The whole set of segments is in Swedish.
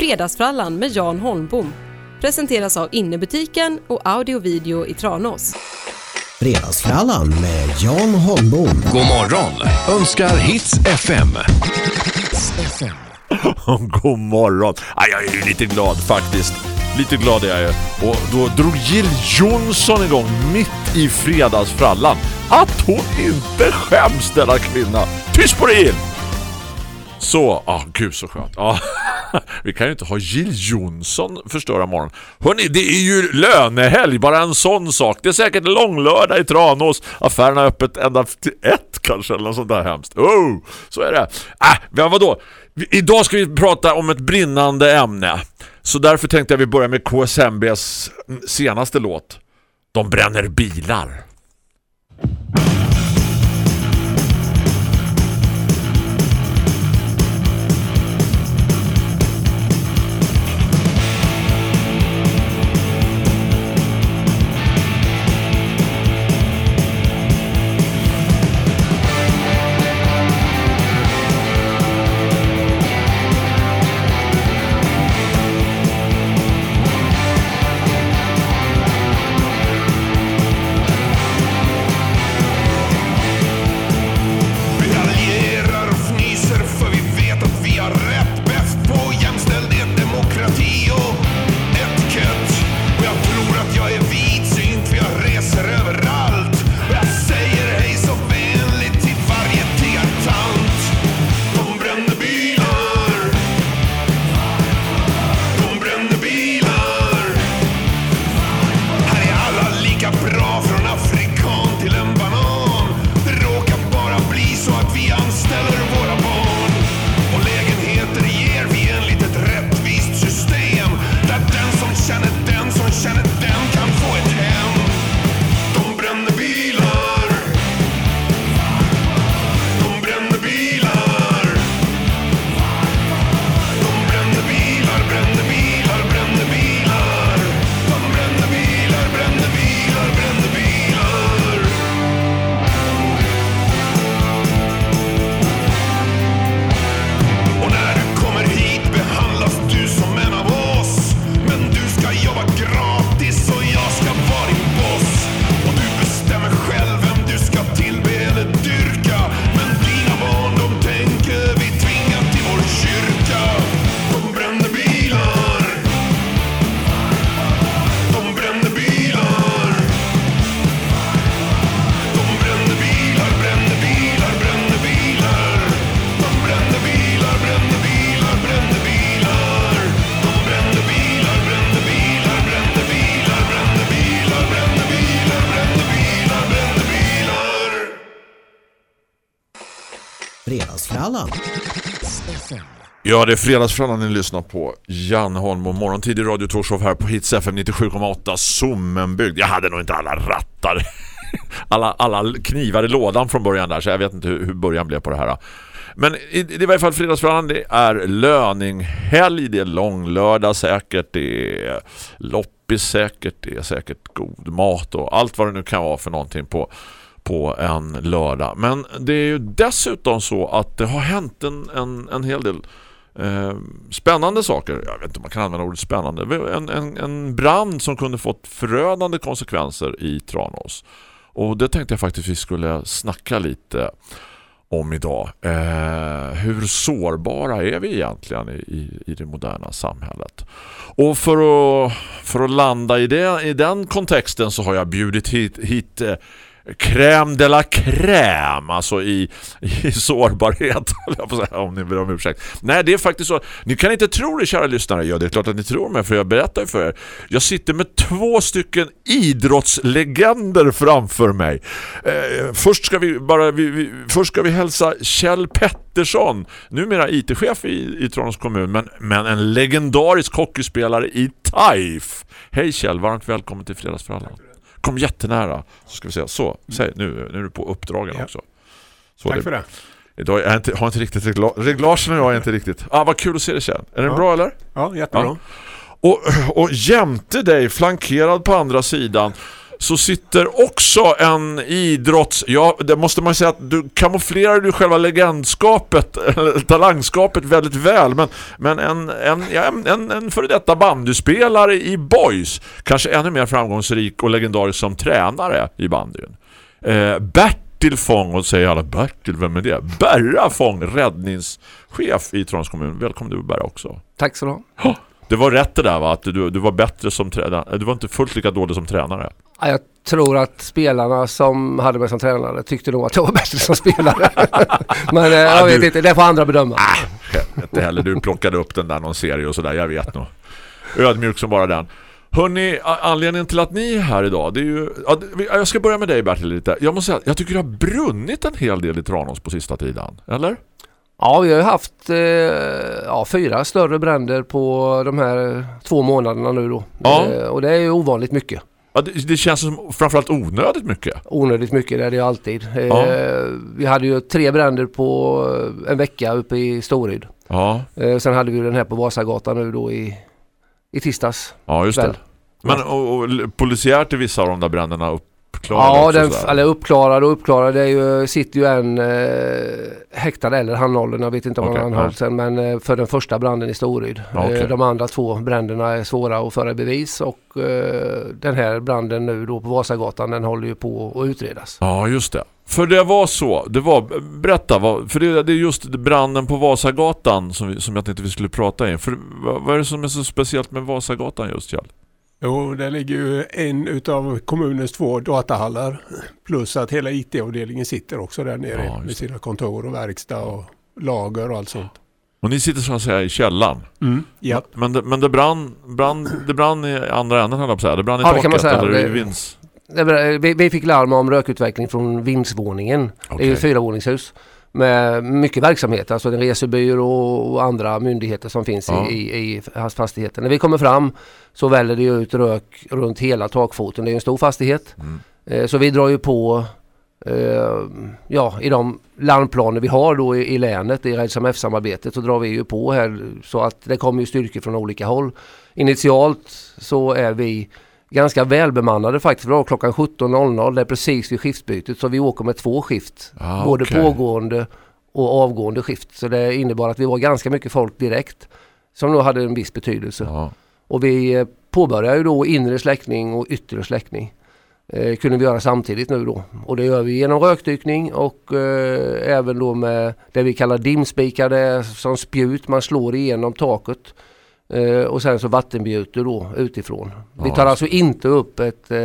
Fredagsfrallan med Jan Holmbom presenteras av Innebutiken och Audio Video i Tranås. Fredagsfrallan med Jan Holmbom. God morgon önskar Hits FM. Hits FM. God morgon. Ah, jag är ju lite glad faktiskt. Lite glad är jag ju. Och då drog Jill Johnson igång mitt i fredagsfrallan. Att hon inte skäms denna kvinna. Tyst på dig Jill! Så, ah, gud så skönt. Ah, vi kan ju inte ha Jill Johnson förstöra morgon. Hörrni, det är ju lönehelg, bara en sån sak. Det är säkert långlördag i Tranås. Affärerna är öppet ända till ett kanske, eller något sånt där hemskt. Oh, så är det. Äh, men vadå? Idag ska vi prata om ett brinnande ämne. Så därför tänkte jag vi börjar med KSMBs senaste låt. De bränner bilar. Ja, det är fredagsfrallan ni lyssnar på. Jan Holm och morgontid i Radio Torshov här på Hits FM 97,8 Sommenbygd. Jag hade nog inte alla rattar. Alla, alla knivar i lådan från början där så jag vet inte hur, hur början blev på det här. Men i, det var i varje fall fredagsfrallan. Det är löninghelg, det är långlördag säkert, det är loppis säkert, det är säkert god mat och allt vad det nu kan vara för någonting på på en lördag. Men det är ju dessutom så att det har hänt en, en, en hel del eh, spännande saker. Jag vet inte om man kan använda ordet spännande. En, en, en brand som kunde fått förödande konsekvenser i Tranås. Och det tänkte jag faktiskt vi skulle snacka lite om idag. Eh, hur sårbara är vi egentligen i, i, i det moderna samhället? Och för att, för att landa i, det, i den kontexten så har jag bjudit hit, hit eh, crème de la crème alltså i, i sårbarhet om ni ber om ursäkt. Nej, det är faktiskt så. Ni kan inte tro det, kära lyssnare. Ja, det är klart att ni tror mig, för jag berättar för er. Jag sitter med två stycken idrottslegender framför mig. Eh, först ska vi bara vi, vi, först ska vi hälsa Kjell Pettersson, numera IT-chef i, i Trondheims kommun, men, men en legendarisk hockeyspelare i TAIF. Hej Kjell, varmt välkommen till Fredagsfrallan. Kom jättenära. Så ska vi se. Så, säg, nu, nu är du på uppdragen Ja. också. Så Tack för det. Idag jag inte, har inte riktigt regla, reglagen jag inte riktigt. Ah, vad kul att se dig Kjell. Är den Ja. bra eller? Ja, jättebra. Ja. Och, och jämte dig, flankerad på andra sidan så sitter också en idrotts... Ja, det måste man säga att du kamouflerar du själva legendskapet, talangskapet väldigt väl. Men, men en, en, ja, en, en, före detta bandyspelare i Boys, kanske ännu mer framgångsrik och legendarisk som tränare i bandyn. Eh, Bertil Fång, och säger alla Bertil, vem är det? Berra Fång, räddningschef i Trondheim kommun. Välkommen du Berra också. Tack så du ha. Det var rätt det där va? Att du, du var bättre som tränare. Du var inte fullt lika dålig som tränare. Ja, Jag tror att spelarna som hade mig som tränare tyckte nog att jag var bättre som spelare. Men eh, jag vet inte, det får andra bedöma. Inte heller. Du plockade upp den där någon serie och sådär. Jag vet nog. Ödmjuk som bara den. Hörrni, anledningen till att ni är här idag det är ju... Jag ska börja med dig Bertil lite. Jag måste säga, jag tycker det har brunnit en hel del i Tranås på sista tiden. Eller? Ja, vi har ju haft eh, ja, fyra större bränder på de här två månaderna nu då. Ja. Eh, och det är ju ovanligt mycket. Ja, det, det känns som framförallt onödigt mycket. Onödigt mycket, det är det ju alltid. Eh, Ja. Vi hade ju tre bränder på en vecka uppe i Storyd. Ja, Eh, sen hade vi den här på Vasagatan nu då i, i tisdags. ja just det. Väl. Men och, och, polisiärt är vissa av de där bränderna uppklarade Ja, den, eller uppklarad och uppklarad. Det är ju, sitter ju en eh, häktad eller handhållen. Jag vet inte om Okej, han anhålls än. Men eh, för den första branden i Storyd. Okej. Eh, de andra två bränderna är svåra att föra bevis. Och eh, den här branden nu då på Vasagatan den håller ju på att utredas. Ja, just det. För det var så, det var, berätta, för det, det är just branden på Vasagatan som, vi, som jag tänkte vi skulle prata in. För vad, vad är det som är så speciellt med Vasagatan just, Kjell? Jo, det ligger ju en utav kommunens två datahallar. Plus att hela IT-avdelningen sitter också där nere Ja, med sina kontor och verkstad och lager och allt sånt. Och ni sitter så att säga i källan. Ja, Men det, men det brann, brann, det brann i andra änden, höll jag på att säga. Det brann i Ja, taket, eller i Det- var- Vi, vi fick larm om rökutveckling från vindsvåningen. Det är ju ett fyravåningshus. Med mycket verksamhet, alltså en resebyrå och andra myndigheter som finns Ja. i, i, fastigheten. När vi kommer fram så väller det ut rök runt hela takfoten. Det är en stor fastighet. Mm. Eh, Så vi drar ju på eh, ja, i de larmplaner vi har då i, i länet i F-samarbetet så drar vi ju på här så att det kommer ju styrkor från olika håll. Initialt så är vi ganska välbemannade faktiskt. Vi har klockan 17.00, det är precis vid skiftbytet så vi åker med två skift. Ah, både okej. pågående och avgående skift. Så det innebar att vi var ganska mycket folk direkt som nog hade en viss betydelse. Ja. Och vi eh, påbörjar ju då inre släckning och yttre släckning. Eh, kunde vi göra samtidigt nu då. Och det gör vi genom rökdykning och eh, även då med det vi kallar är som spjut man slår igenom taket. Eh, och sen så vattenbjuter då utifrån. Vi Ja, tar just alltså inte upp ett eh,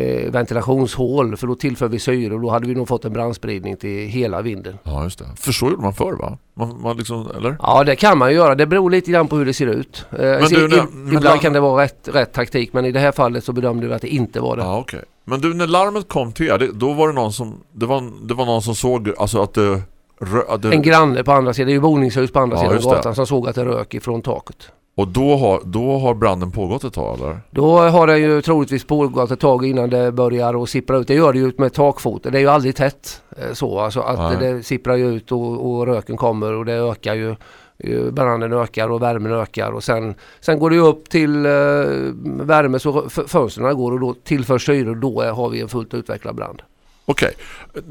eh, ventilationshål för då tillför vi syre och då hade vi nog fått en brandspridning till hela vinden. ja, just det. För så gjorde man förr, va? Man, man liksom, eller? Ja det kan man ju göra. Det beror lite grann på hur det ser ut. Eh, så du, i- när- ibland men la- kan det vara rätt, rätt taktik men i det här fallet så bedömde vi att det inte var det. Ja, okej. Men du, när larmet kom till er, det, då var det någon som, det var, det var någon som såg, alltså att det, rö, En granne på andra sidan, det är ju boningshus på andra Ja, sidan gatan som såg att det rök ifrån taket. och då har, då har branden pågått ett tag, eller? Då har det ju troligtvis pågått ett tag innan det börjar att sippra ut. Det gör det ju med takfoten. Det är ju aldrig tätt eh, så. Alltså att Nej. det sipprar ju ut och, och röken kommer och det ökar ju. Branden ökar och värmen ökar och sen, sen går det ju upp till eh, värme så fönstren går och då tillförs syre och då har vi en fullt utvecklad brand. Okej,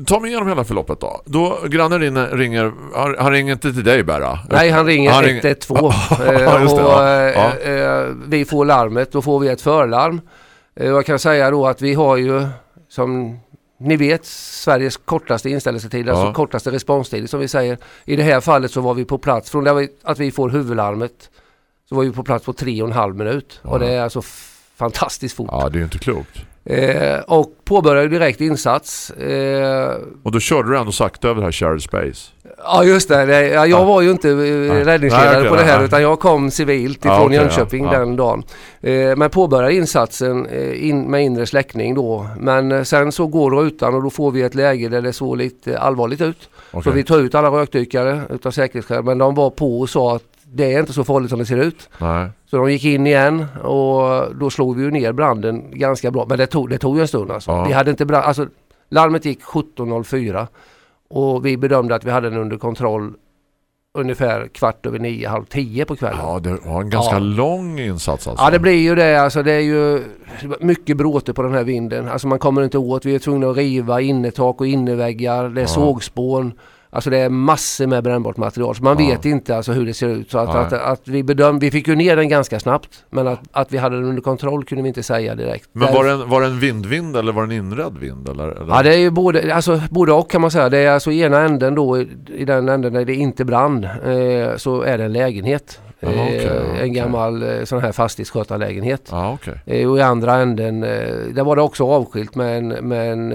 ta mig igenom hela förloppet då. Då grannen ringer, ringer han, han ringer inte till dig bara? Nej, han ringer Han ringer- 112. Ja, just det, och, ja. eh, Ja. eh, vi får larmet, då får vi ett förlarm. Eh, jag kan säga då att vi har ju som ni vet Sveriges kortaste inställelsetid, Ja. alltså kortaste responstid som vi säger. I det här fallet så var vi på plats, från att vi får huvudlarmet så var vi på plats på tre och en halv minut. Ja. Och det är alltså fantastiskt fort. Ja, det är inte klokt. Eh, och påbörjade direkt insats. Eh, Och då körde du ändå sakta över det här shared space. Ja just det, det ja, jag var ju inte eh, räddningsledare Nej, okej, på det här nej. utan jag kom civilt Ja, ifrån okej, Jönköping ja, ja. den dagen. Eh, men påbörjade insatsen eh, in, med inre släckning då. Men eh, sen så går rutan och då får vi ett läge där det såg lite allvarligt ut. Okej. Så vi tar ut alla rökdykare utav säkerhetsskäl men de var på och sa att det är inte så farligt som det ser ut. Nej. Så de gick in igen och då slog vi ju ner branden ganska bra. Men det tog, det tog en stund alltså. Ja. Vi hade inte brand, alltså larmet gick 17.04 och vi bedömde att vi hade den under kontroll ungefär kvart över nio, halv tio på kvällen. Ja, det var en ganska Ja. lång insats alltså. Ja det blir ju det. Alltså det är ju mycket bråte på den här vinden. Alltså man kommer inte åt. Vi är tvungna att riva innertak och innerväggar. Det är Ja. sågspån. Alltså det är massor med brännbart material. Så man Ja. vet inte alltså hur det ser ut. Så att, Nej. att, att vi bedöm, vi fick ju ner den ganska snabbt. Men att, att vi hade den under kontroll kunde vi inte säga direkt. Men var det, en, var det en vindvind eller var det en inredd vind? Eller, eller? Ja det är ju både, alltså, både och kan man säga. Det är alltså ena änden då, i, i den änden där det inte brann, eh, så är det en lägenhet. Jaha, okej, eh, okej. En gammal eh, sån här fastighetsskötarlägenhet. Ja, okej. Eh, Och i andra änden, där var det också avskilt med en, med en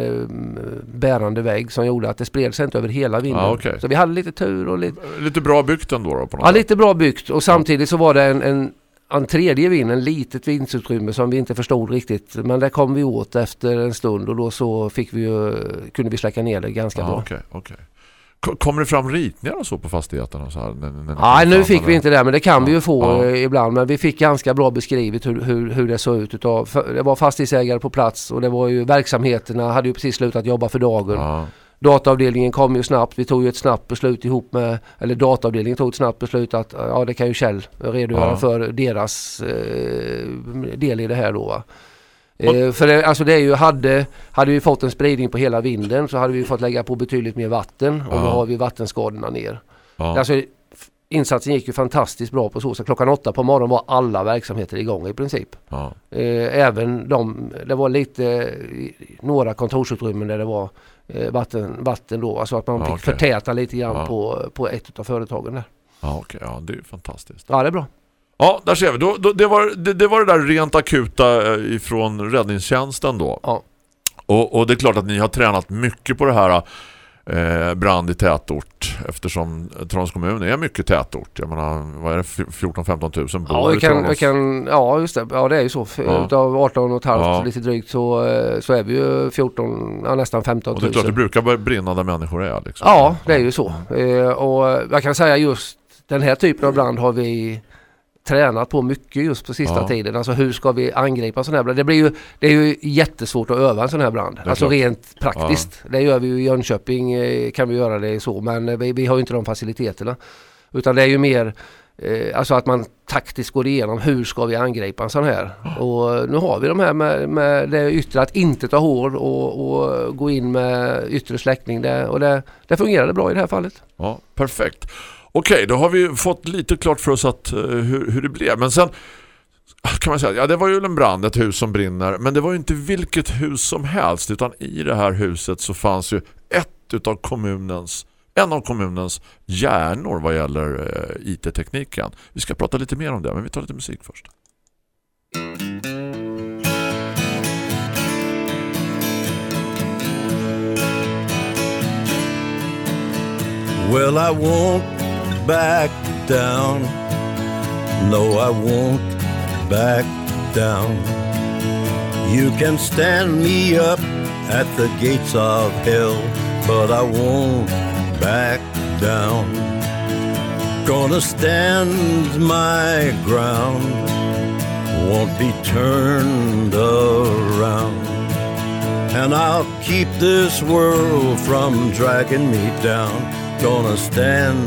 bärande vägg som gjorde att det spred sig inte över hela vinden. Okej. Så vi hade lite tur och lite, Lite bra byggt ändå då, på något ja, sätt. lite bra byggt och samtidigt så var det en, en, en tredje vind, en litet vindsutrymme som vi inte förstod riktigt. Men det kom vi åt efter en stund och då så fick vi ju, kunde vi släcka ner det ganska Ja, bra. okej, okej. Ko- Kommer det fram ritningar och så på fastigheten? Och så här, när, när Nej, nu fick vi inte det, men det kan vi Ja, ju få ja. eh, ibland. Men vi fick ganska bra beskrivet hur, hur, hur det såg ut. Utav, det var fastighetsägare på plats och det var ju verksamheterna hade ju precis slutat jobba för dagen. Ja, Dataavdelningen kom ju snabbt. Vi tog ju ett snabbt beslut ihop med, eller dataavdelningen tog ett snabbt beslut att ja det kan ju Kjell redogöra för deras eh, del i det här då va. Eh, för alltså det är ju, hade, hade vi fått en spridning på hela vinden så hade vi fått lägga på betydligt mer vatten och Ja. nu har vi vattenskadorna ner. ja. Alltså, insatsen gick ju fantastiskt bra på så sätt. Klockan åtta på morgonen var alla verksamheter igång i princip. ja. Eh, även de, det var lite, några kontorsutrymmen där det var eh, vatten, vatten då. Alltså att man Ja, fick okej. förtäta lite grann Ja. på, på ett av företagen där. ja, okej. Ja, det är ju fantastiskt. Ja det är bra. Ja, där ser vi. Då, då, det, var, det, det var det där rent akuta eh, ifrån räddningstjänsten då. Ja. Och, och det är klart att ni har tränat mycket på det här eh, brand i tätort eftersom Tranås kommun är mycket tätort. Jag menar, vad är det? 14-15 tusen bor Ja, vi kan, vi kan, ja just det. Ja det är ju så. Ja. Utav 18 och ett halvt Ja. lite drygt så, eh, så är vi ju 14, ja, nästan 15 Och det är 000. klart, det brukar brinna där människor är. Liksom. Ja, det är ju så. Eh, och jag kan säga just den här typen av brand har vi tränat på mycket just på sista Ja. tiden. Alltså hur ska vi angripa en sån här brand? Det, blir ju, det är ju jättesvårt att öva en sån här brand. Alltså klart. rent praktiskt. Det gör vi ju i Jönköping eh, kan vi göra det så men eh, vi, vi har ju inte de faciliteterna. Utan det är ju mer eh, alltså att man taktiskt går igenom hur ska vi angripa en sån här. Och nu har vi de här med, med det yttre att inte ta hål och, och gå in med yttre släckning. Det, och det, det fungerade bra i det här fallet. Ja, perfekt. Okej, då har vi fått lite klart för oss att, eh, hur, hur det blev. Men sen kan man säga, ja det var ju en brand, ett hus som brinner. Men det var ju inte vilket hus som helst utan i det här huset så fanns ju ett utav kommunens en av kommunens hjärnor vad gäller eh, IT-tekniken. Vi ska prata lite mer om det, men vi tar lite musik först. Well, I won't back down. No, I won't back down. You can stand me up at the gates of hell, but I won't back down. Gonna stand my ground, won't be turned around. And I'll keep this world from dragging me down. Gonna stand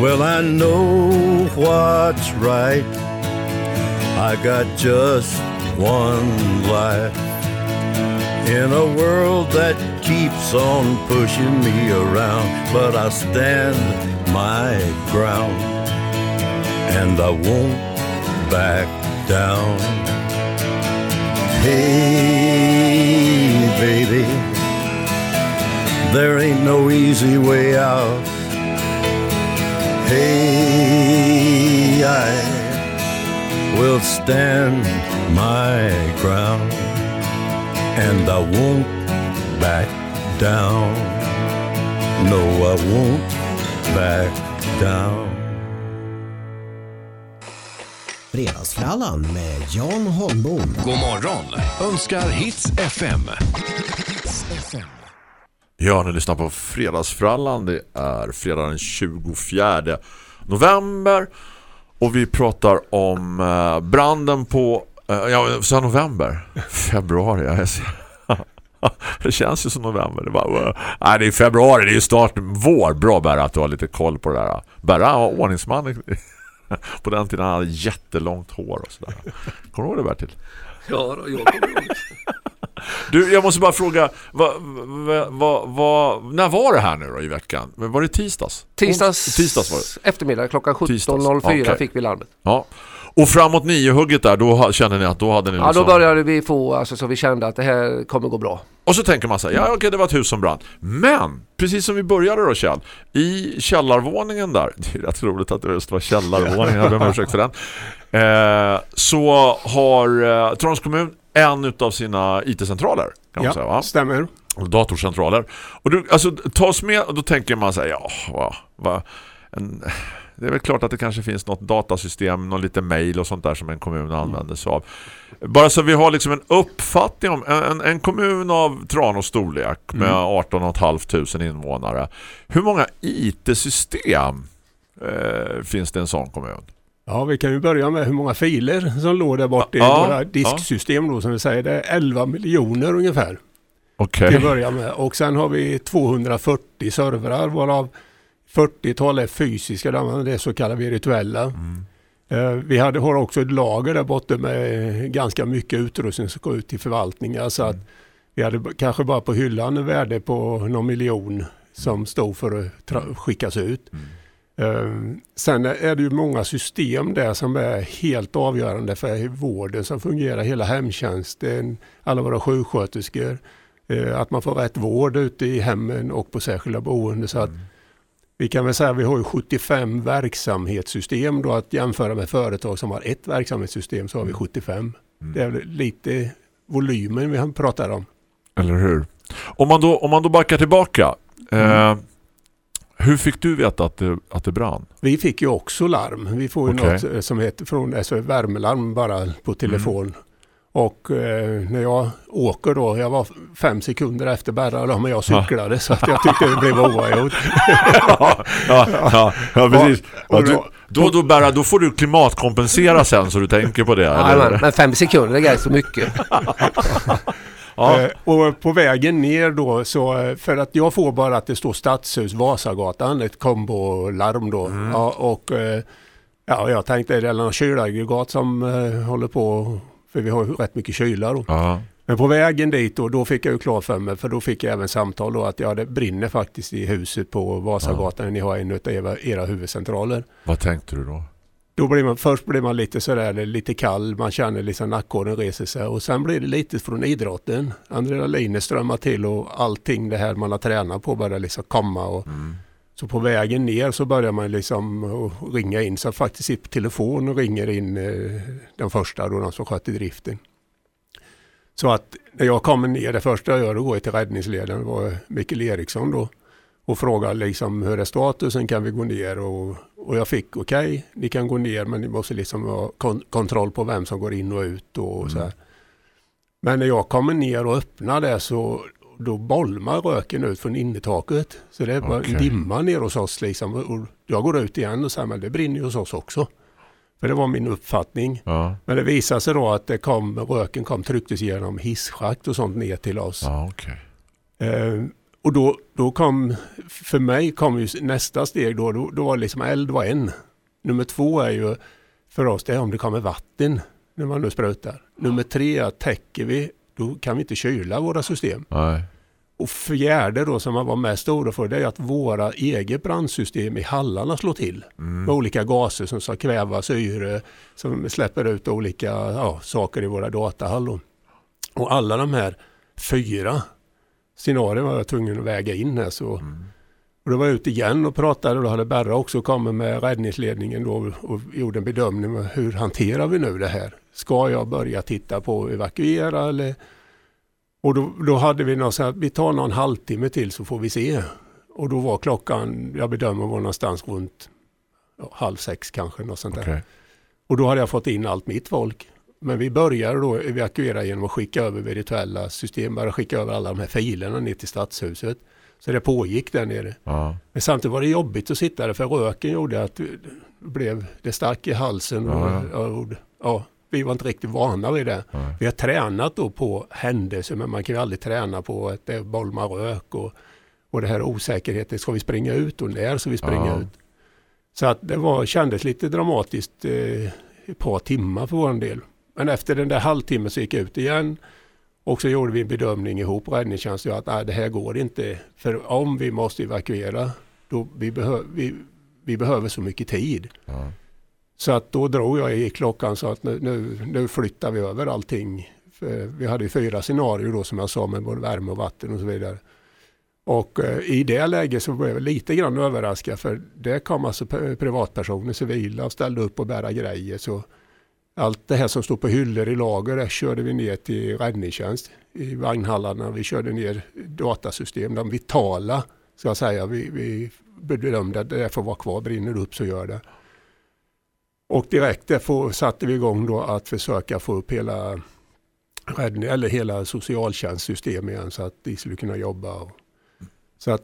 Well, I know what's right. I got just one life in a world that keeps on pushing me around, but I stand my ground and I won't back down. Hey, baby, there ain't no easy way out. Hey, I will stand my ground and I won't back down. No, I won't back down. Fredagsfrallan med Jan Holmbom. God morgon önskar Hits FM. Hits FM. Ja, ni lyssnar på Fredagsfrallan. Det är fredag den 24 november. Och vi pratar om eh, branden på... Eh, ja, så november. Februari. Jag ser. Det känns ju som november. Det, bara, nej, det är februari, det är ju snart vår. Bra Berra att du har lite koll på det där. Berra var ordningsman. På den tiden han hade jättelångt hår och sådär. Kommer du ihåg det Bertil? Ja, då, jag kommer ihåg. Du, jag måste bara fråga, vad, vad, vad, när var det här nu då i veckan? Var det tisdags? Tisdags, Tisdags var det. eftermiddag klockan Tisdags, 17.04 okej. fick vi larmet. Ja. Och framåt nio hugget där, då kände ni att då hade ni Ja, liksom... då började vi få, alltså, så vi kände att det här kommer gå bra. Och så tänker man så här, ja okej det var ett hus som brann. Men, precis som vi började då Kjell, i källarvåningen där, det är rätt roligt att det just var källarvåningen, jag ber om ursäkt för den. Eh, så har eh, Trons kommun en utav sina IT-centraler kan man säga va? Ja, stämmer. datorcentraler. Och du, alltså, ta oss med, och då tänker man så här, ja, va, va, en, det är väl klart att det kanske finns något datasystem, någon lite mail och sånt där som en kommun använder sig av. Bara så vi har liksom en uppfattning om en, en, kommun av Tranås storlek med 18 500 invånare. Hur många IT-system eh, finns det i en sån kommun? Ja, vi kan ju börja med hur många filer som låg där borta i Ja, våra disksystem då som vi säger. Det är 11 miljoner ungefär Okej. till att börja med. Och sen har vi 240 servrar varav 40-tal är fysiska, de- det är så kallade virtuella. Eh, Vi hade, har också ett lager där borta med ganska mycket utrustning som går ut till förvaltningar. Så att vi hade kanske bara på hyllan en värde på någon miljon som stod för att tra- skickas ut. Eh, Sen är det ju många system där som är helt avgörande för vården som fungerar, hela hemtjänsten, alla våra sjuksköterskor, eh, att man får rätt vård ute i hemmen och på särskilda boenden. Så att vi kan väl säga att vi har ju 75 verksamhetssystem då att jämföra med företag som har ett verksamhetssystem så har vi 75. Det är lite volymen vi pratar om. Eller hur? Om man då, om man då backar tillbaka, eh, hur fick du veta att det, att det brann? Vi fick ju också larm. Vi får ju Okej. något eh, som heter från alltså värmelarm bara på telefon. Och eh, när jag åker då, jag var fem sekunder efter Berra då, men jag cyklade så att jag tyckte det blev oavgjort. ja, ja, ja, ja, precis. Och Ja, du, då- då, då, Berra, då får du klimatkompensera sen så du tänker på det. Ja, eller? men, fem sekunder är så mycket. Ja. Eh, och på vägen ner då, så för att jag får bara att det står Stadshus Vasagatan, ett kombolarm då. Mm. Ja, och eh, ja, jag tänkte är det någon kylaggregat som eh, håller på, för vi har ju rätt mycket kyla då. Ja. Men på vägen dit då, då fick jag ju klart för mig, för då fick jag även samtal då att ja, det brinner faktiskt i huset på Vasagatan, ni har en av era, era huvudcentraler. Vad tänkte du då? Då blir man, först blir man lite sådär, lite kall, man känner liksom nackhåren reser sig och sen blir det lite från idrotten. Adrenalinet strömmar till och allting det här man har tränat på börjar liksom komma. Och, Så på vägen ner så börjar man liksom ringa in, så faktiskt på telefon och ringer in eh, den första då, de som sköter driften. Så att när jag kommer ner, det första jag gör då går jag till räddningsledaren, var Mikael Eriksson då och frågar liksom hur är statusen, kan vi gå ner? Och, och jag fick okej, ni kan gå ner men ni måste liksom ha kon- kontroll på vem som går in och ut och så här. Men när jag kommer ner och öppnar det så då bolmar röken ut från innertaket. Så det är bara en dimma ner hos oss liksom. Och jag går ut igen och säger men det brinner ju hos oss också. För det var min uppfattning. Ja, Men det visade sig då att det kom, röken kom trycktes genom hisschakt och sånt ner till oss. ja okej. Eh, och då, då kom, för mig kom ju nästa steg då, då, då var liksom eld var en. Nummer två är ju för oss det är om det kommer vatten när man nu sprutar. Nummer tre är att täcker vi, då kan vi inte kyla våra system. Nej. Och fjärde då som man var mest orolig för det är att våra eget brandsystem i hallarna slår till. Med olika gaser som ska kväva syre, som släpper ut olika ja, saker i våra datahallor. Och alla de här fyra scenarier var jag tvungen att väga in här. Så. Och då var jag ute igen och pratade och då hade Berra också kommit med räddningsledningen då och gjorde en bedömning med hur hanterar vi nu det här? Ska jag börja titta på att evakuera eller Och då, då hade vi något så här, vi tar någon halvtimme till så får vi se. Och då var klockan, jag bedömer var någonstans runt ja, halv sex kanske. Något sånt. Okej. Och då hade jag fått in allt mitt folk. Men vi började då evakuera genom att skicka över virtuella system, bara skicka över alla de här filerna ner till stadshuset. Så det pågick där nere. Ja. Men samtidigt var det jobbigt att sitta där för röken gjorde att det blev det stack i halsen. Och, Ja, ja, och, ja, vi var inte riktigt vana vid det. Nej. Vi har tränat då på händelser men man kan ju aldrig träna på att det bolmar rök och, och det här osäkerheten. Ska vi springa ut och när ska vi springa Ja. ut? Så att det var, kändes lite dramatiskt eh, ett par timmar för vår del. Men efter den där halvtimmen så gick jag ut igen och så gjorde vi en bedömning ihop räddningstjänsten att nej, det här går inte. För om vi måste evakuera, då vi, behö, vi, vi behöver så mycket tid. Ja. Så att då drog jag i klockan så att nu, nu, nu flyttar vi över allting. För vi hade fyra scenarier då som jag sa med både värme och vatten och så vidare. Och eh, i det läget så blev jag lite grann överraskad för det kom alltså privatpersoner, civila och ställde upp och bära grejer. Så allt det här som stod på hyllor i lager där körde vi ner till räddningstjänst i vagnhallarna. Vi körde ner datasystem, de vitala ska jag säga. Vi, vi bedömde att det får vara kvar, brinner det upp så gör det. Och direkt därför satte vi igång då att försöka få upp hela, räddning, eller hela socialtjänstsystemet igen så att de skulle kunna jobba. Så att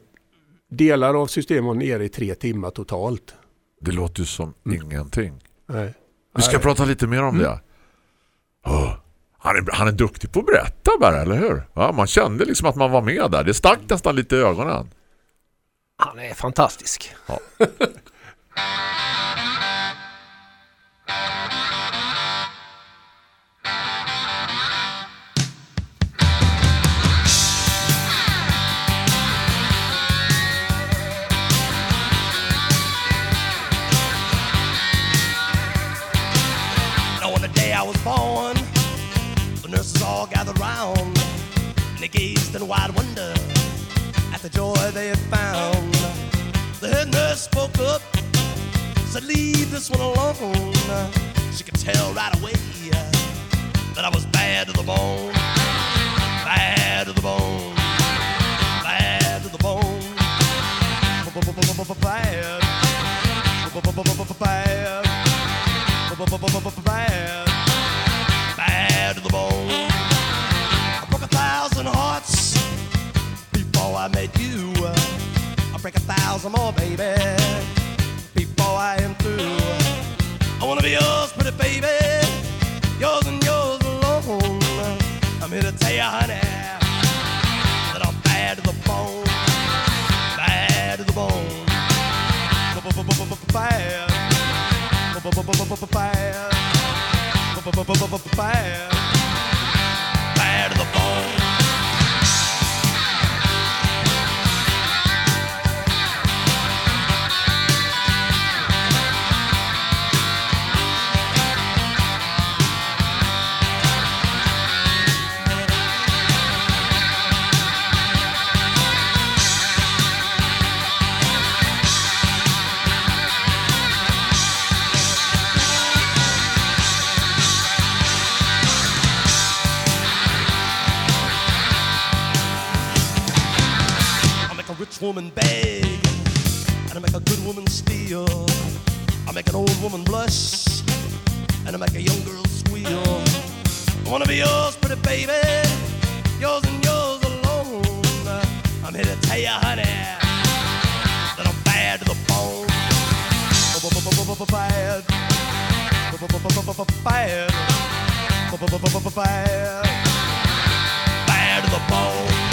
delar av systemet var nere i tre timmar totalt. Det låter som ingenting. Nej. Vi ska prata lite mer om det. Åh, han, är, han är duktig på att berätta bara, eller hur? Ja, man kände liksom att man var med där. Det stack nästan lite i ögonen. Han är fantastisk. Now, in wide wonder at the joy they had found. The head nurse spoke up, said, Leave this one alone. She could tell right away that I was bad to the bone, bad to the bone, bad to the bone, bad, bad, bad, I met you. I'll break a thousand more, baby, before I am through. I wanna be yours, pretty baby, yours and yours alone. I'm here to tell you, honey, that I'm bad to the bone, bad to the bone, bad, bad, bad, bad woman beg, and I make a good woman steal. I make an old woman blush, and I make a young girl squeal. I wanna be yours, pretty baby, yours and yours alone. I'm here to tell you, honey, that I'm bad to the bone. Bad. Bad. Bad. To the bone.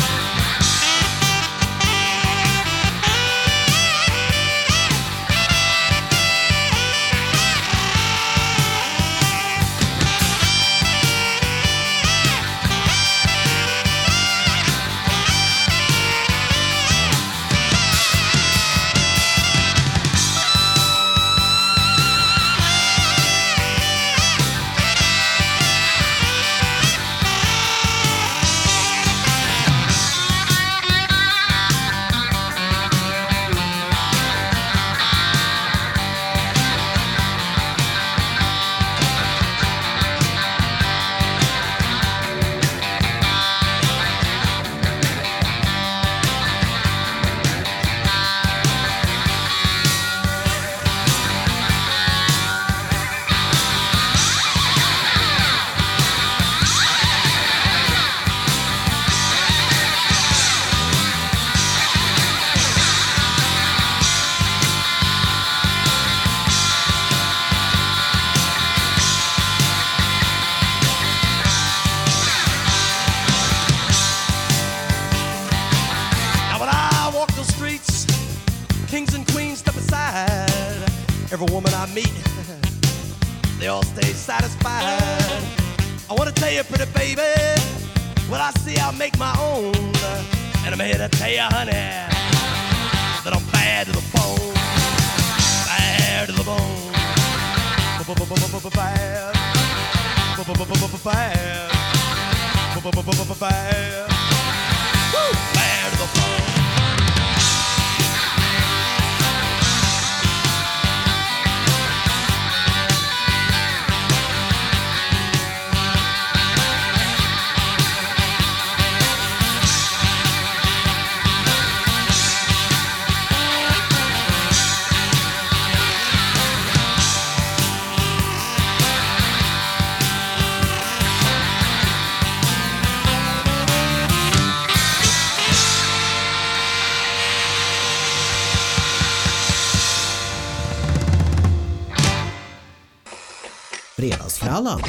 Halland.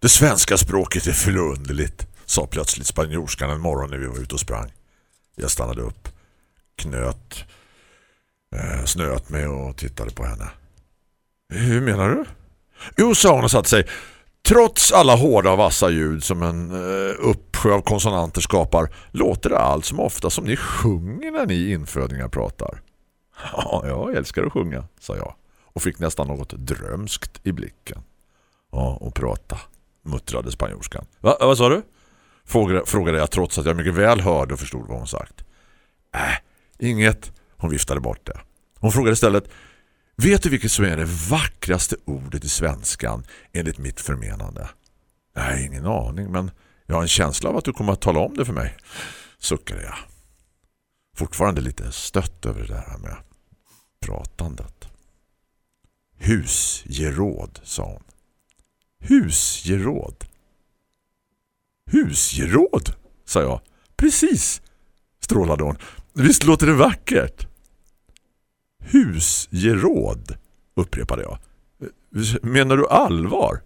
Det svenska språket är förunderligt, sa plötsligt spanjorskan en morgon när vi var ute och sprang. Jag stannade upp, knöt, eh, snöt mig och tittade på henne. Hur menar du? Jo, sa hon och satte sig. Trots alla hårda och vassa ljud som en eh, uppsjö av konsonanter skapar låter det allt som ofta som ni sjunger när ni infödingar pratar. Ja, jag älskar att sjunga, sa jag och fick nästan något drömskt i blicken. Ja, och prata, muttrade spanjorskan. Va, eh, vad sa du? Frågade, frågade jag trots att jag mycket väl hörde och förstod vad hon sagt. Äh, inget. Hon viftade bort det. Hon frågade istället Vet du vilket som är det vackraste ordet i svenskan enligt mitt förmenande? Nej, ingen aning, men jag har en känsla av att du kommer att tala om det för mig. Suckade jag. Fortfarande lite stött över det här med pratandet. Husgeråd, sa hon. Husgeråd? Husgeråd, sa jag. Precis, strålade hon. Visst låter det vackert? Husgeråd, upprepade jag. Menar du allvar?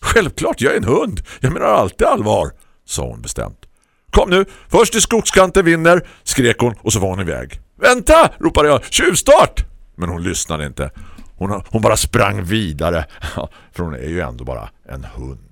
Självklart, jag är en hund. Jag menar alltid allvar, sa hon bestämt. Kom nu, först i skogskanten vinner, skrek hon och så var hon iväg. Vänta, ropade jag, tjuvstart! Men hon lyssnade inte. Hon, hon bara sprang vidare. För hon är ju ändå bara en hund.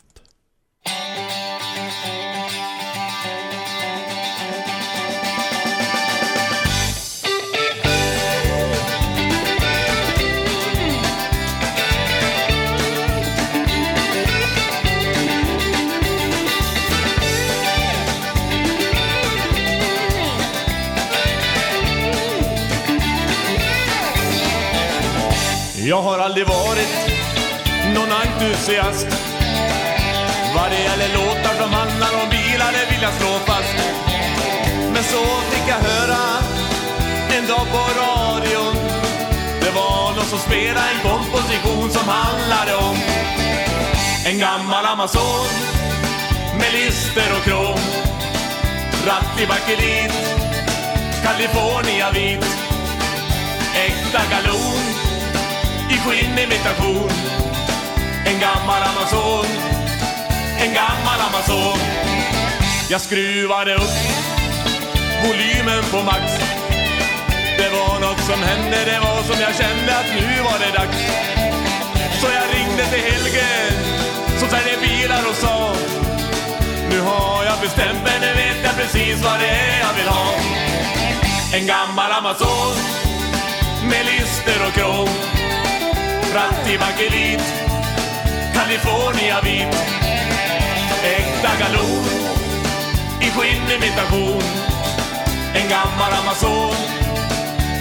Jag har aldrig varit någon entusiast. Vad det gäller låtar som handlar om bilar, det vill jag slå fast. Men så fick jag höra en dag på radion. Det var någon som spelade en komposition som handlade om En gammal Amazon med lister och krom. Ratt i bakelit, California vit Äkta galon i skinnimitation En gammal Amazon En gammal Amazon. Jag skruvade upp volymen på max. Det var något som hände, det var som jag kände att nu var det dags. Så jag ringde till Helge som säljer bilar och sa Nu har jag bestämt mig, nu vet jag precis vad det är jag vill ha. En gammal Amazon med lister och krom Ratt i bakelit California vit Äkta galon I skinnimitation En gammal Amazon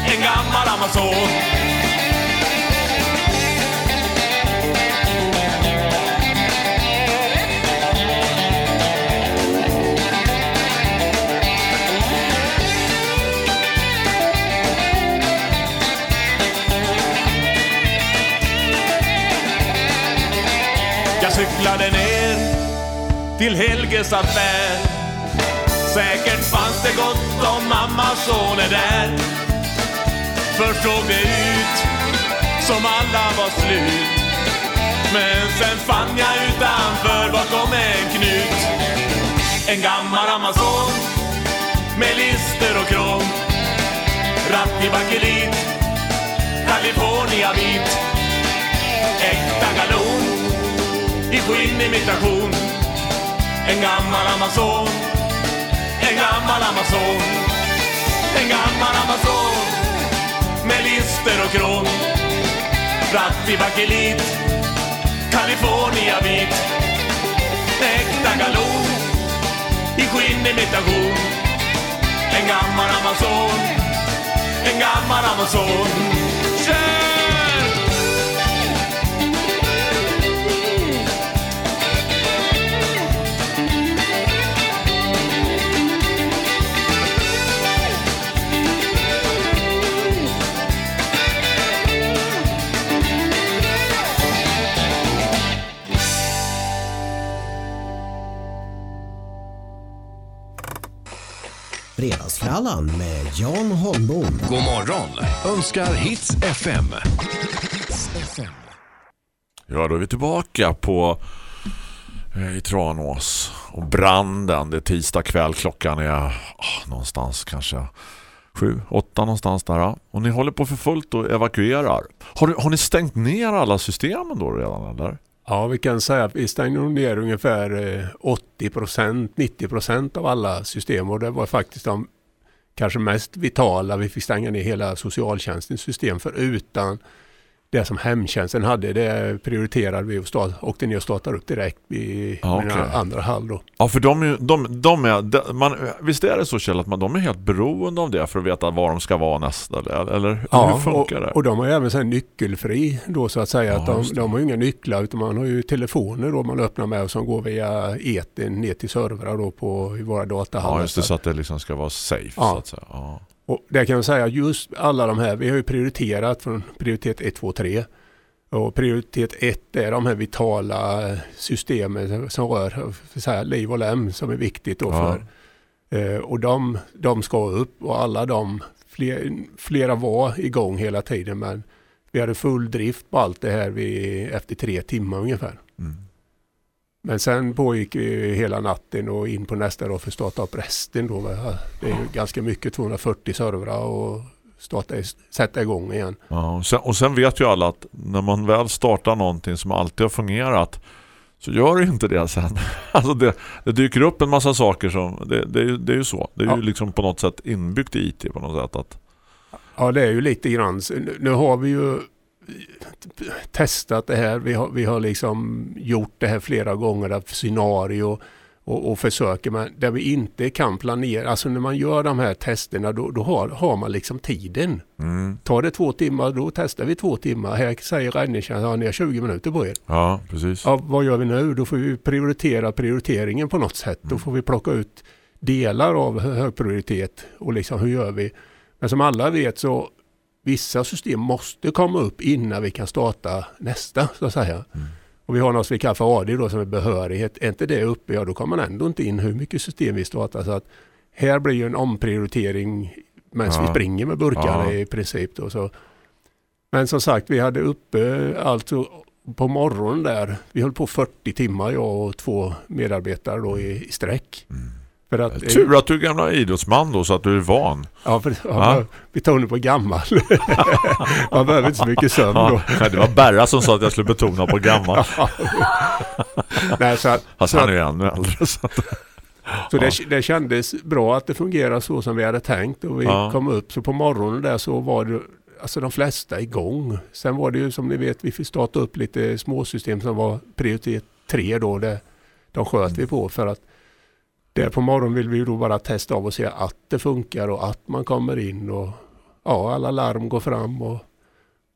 En gammal Amazon. Till Helges affär. Säkert fanns det gott om Amazoner där. Först såg det ut som alla var slut. Men sen fann jag utanför bakom en knut. En gammal Amazon med lister och krom. Ratt i bakelit California vit. Äkta galon I skinnimitation en gammal amazon. En gammal amazon. En gammal amazon. Med lister och kron. Ratt i bakelit. California vit. Äkta galon. I skinnimitation En gammal amazon. En gammal amazon. Fredagsfrallan med Jan Holmbom. God morgon önskar Hits FM. Hits FM. Ja, då är vi tillbaka på eh, i Tranås och branden. Det är tisdag kväll, klockan är ah, någonstans kanske sju, åtta någonstans där. ja. Och ni håller på för fullt och evakuerar. Har, har ni stängt ner alla systemen då redan eller? Ja, vi kan säga att vi stängde ner ungefär eh, 80%, 90% av alla system och det var faktiskt de kanske mest vitala. Vi fick stänga ner hela socialtjänstens system för utan det som hemtjänsten hade, det prioriterade vi och start, åkte ner och startade upp direkt i Ja, okej. andra hall då. Ja, för de, de, de är, man, visst är det så Kjell att man, de är helt beroende av det för att veta var de ska vara nästa, eller, eller hur Ja, funkar och, det? och de har även här nyckelfri då så att säga. Ja, att de, de har ju inga nycklar utan man har ju telefoner då man öppnar med och som går via eten ner till servrar då på i våra datahallar. ja, just det, så att det liksom ska vara safe Ja. så att säga. Ja. Och där kan jag säga just alla de här, vi har ju prioriterat från prioritet 1, 2, 3. Och prioritet 1 är de här vitala systemen som rör så här, liv och lem som är viktigt då Ja. för. Eh, och de, de ska upp och alla de, fler, flera var igång hela tiden men vi hade full drift på allt det här vid, efter tre timmar ungefär. Men sen pågick vi hela natten och in på nästa dag för att starta upp resten. Då. Det är ju ganska mycket, 240 servrar och starta, sätta igång igen. Ja, och, sen, och sen vet ju alla att när man väl startar någonting som alltid har fungerat så gör det inte det sen. Alltså det, det dyker upp en massa saker som, det, det, är, ju, det är ju så. Det är Ja. ju liksom på något sätt inbyggt i IT på något sätt. Att, Ja, det är ju lite grann. nu har vi ju testat det här. Vi har, vi har liksom gjort det här flera gånger, av scenario och, och försöker. Men där vi inte kan planera, alltså när man gör de här testerna då, då har, har man liksom tiden. mm, Tar det två timmar, då testar vi två timmar. Här säger räddningstjänsten, ja, ni har 20 minuter på er. ja, precis. Ja, vad gör vi nu? Då får vi prioritera prioriteringen på något sätt. Då får vi plocka ut delar av hö- hög prioritet och liksom hur gör vi? Men som alla vet så vissa system måste komma upp innan vi kan starta nästa så att säga. Och vi har något som vi kallar för AD då som är behörighet. Är inte det uppe, ja då kommer man ändå inte in hur mycket system vi startar. Så att här blir ju en omprioritering medan Ja. vi springer med burkarna Ja. i princip. Då, så. Men som sagt, vi hade uppe alltså på morgonen där, vi höll på 40 timmar jag och två medarbetare då i, i sträck. För att, Tur att du är gamla idrottsman då så att du är van. Ja, för, Ja. ja. vi tar nu på gammal. Man behöver inte så mycket sömn då. Ja, det var Berra som sa att jag skulle betona på gammal. Nej, så, att- Fast så, han är ju ännu äldre. Så att, så det, det kändes bra att det fungerade så som vi hade tänkt och vi Ja. kom upp. Så på morgonen där så var det alltså de flesta igång. Sen var det ju som ni vet, vi fick starta upp lite småsystem som var prioritet 3 då. Det, de sköt vi på för att där på morgonen vill vi då bara testa av och se att det funkar och att man kommer in och ja, alla larm går fram och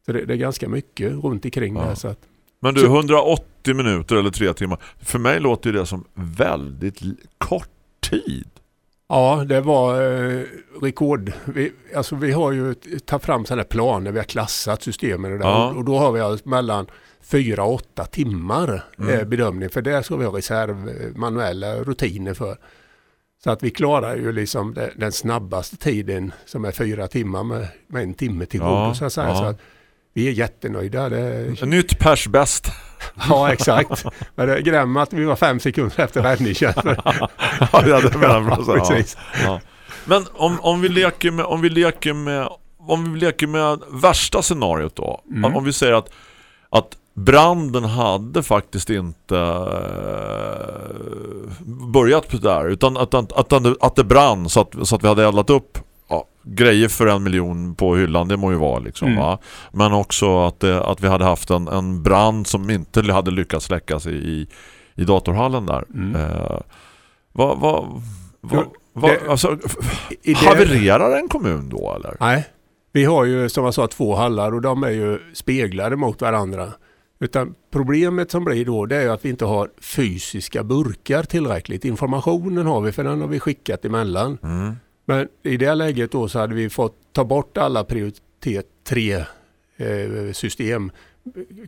så det, det är ganska mycket runt omkring Ja. där. Så att, Men du, 180 minuter eller tre timmar. För mig låter ju det som väldigt kort tid. Ja, det var eh, rekord. Vi, alltså vi har ju tagit fram sådana planer, vi har klassat systemen och, där, Ja. och, och då har vi alltså mellan fyra åtta timmar Mm. eh, bedömning. För där ska vi ha reserv, eh, manuella rutiner för. Så att vi klarar ju liksom de- den snabbaste tiden som är fyra timmar med, med en timme till Ja, godo. Så att ja. Så att vi är jättenöjda. Det, Nytt pers bäst. ja, exakt. Men det grämmer att vi var fem sekunder efter räddningstjänsten. ja, det menar jag ja. Precis. Ja. Men om, om, vi leker med, om vi leker med om vi leker med värsta scenariot då. Mm. Om vi säger att, att branden hade faktiskt inte eh, börjat där. Utan att, att, att, att, det brann så att, så att vi hade eldat upp ja, grejer för en miljon på hyllan. Det må ju vara liksom Mm. va. Men också att, det, att vi hade haft en, en brand som inte hade lyckats släckas i, i, i datorhallen där. Mm. Eh, vad, vad, vad, vad, alltså, det- havererar en kommun då eller? Nej, vi har ju som jag sa två hallar och de är ju speglade mot varandra. Utan problemet som blir då det är att vi inte har fysiska burkar tillräckligt. Informationen har vi för den har vi skickat emellan. Mm. Men i det läget då så hade vi fått ta bort alla prioritet 3 eh, system.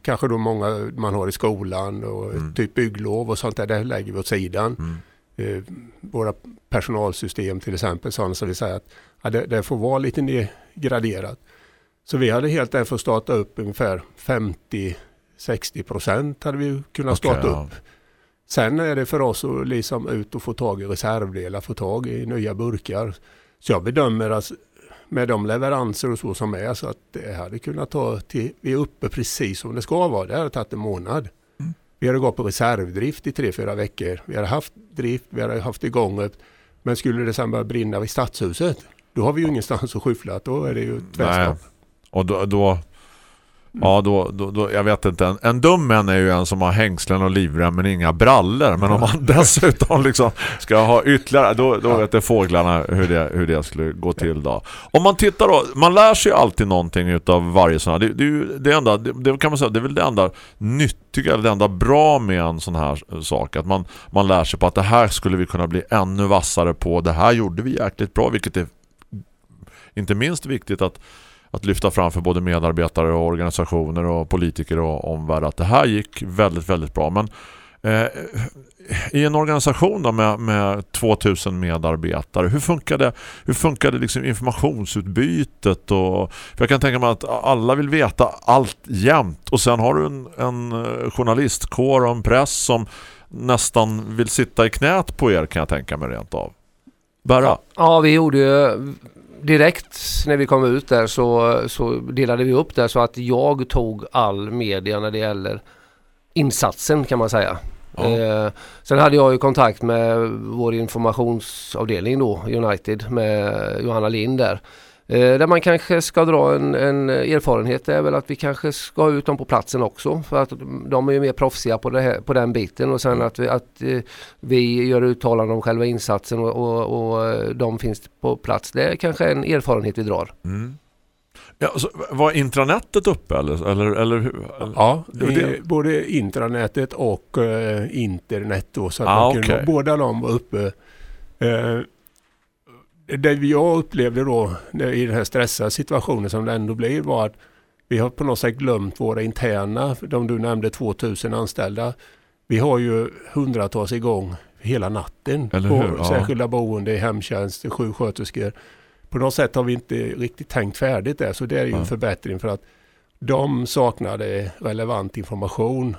Kanske då många man har i skolan och Mm. typ bygglov och sånt där. Det lägger vi åt sidan. Mm. Eh, våra personalsystem till exempel sådana som vi säger att ja, det, det får vara lite nedgraderat. Så vi hade helt enkelt fått starta upp ungefär 50-60 procent hade vi kunnat Okej, starta ja. upp. Sen är det för oss att liksom ut och få tag i reservdelar, få tag i nya burkar. Så jag bedömer att med de leveranser och så som är så att det hade kunnat ta till, vi är uppe precis som det ska vara. Det hade tagit en månad. Mm. Vi hade gått på reservdrift i tre, fyra veckor. Vi hade haft drift, vi hade haft igång upp. Men skulle det sen börja brinna vid stadshuset, då har vi ju ingenstans att skyffla. Då är det ju tvärstopp. Och då, då Ja, då, då, då, jag vet inte. En, en dum män är ju en som har hängslen och livrem men inga brallor. Men om man dessutom liksom ska ha ytterligare, då, då vet det fåglarna hur det, hur det skulle gå till då. Om man tittar då, man lär sig alltid någonting utav varje sån här. Det, det är ju det enda, det, det kan man säga, det är väl det enda nyttiga, eller det enda bra med en sån här sak. Att man, man lär sig på att det här skulle vi kunna bli ännu vassare på. Det här gjorde vi jäkligt bra, vilket är inte minst viktigt att att lyfta fram för både medarbetare och organisationer och politiker och omvärld att det här gick väldigt, väldigt bra. Men eh, i en organisation då med, med 2000 medarbetare, hur funkade, hur funkade liksom informationsutbytet? Och, för jag kan tänka mig att alla vill veta allt jämt och sen har du en, en eh, journalistkår och en press som nästan vill sitta i knät på er kan jag tänka mig rent av. Bara. Ja, vi gjorde ju direkt när vi kom ut där så, så delade vi upp det så att jag tog all media när det gäller insatsen kan man säga. Ja. Eh, sen hade jag ju kontakt med vår informationsavdelning då, United, med Johanna Lind där. Eh, där man kanske ska dra en, en erfarenhet är väl att vi kanske ska ha ut dem på platsen också. För att de är ju mer proffsiga på, det här, på den biten och sen att vi, att, eh, vi gör uttalanden om själva insatsen och, och, och eh, de finns på plats. Det är kanske en erfarenhet vi drar. Mm. Ja, så, var intranetet uppe eller, eller, eller hur? Ja, Det både intranätet och eh, internet då, så att Ah, man kunde, båda de var uppe. Eh, det jag upplevde då i den här stressade situationen som det ändå blir var att vi har på något sätt glömt våra interna, de du nämnde 2000 anställda. Vi har ju hundratals igång hela natten Eller på hur? Ja. särskilda boende, hemtjänst, sjuksköterskor. På något sätt har vi inte riktigt tänkt färdigt där så det är ju Ja. en förbättring för att de saknade relevant information.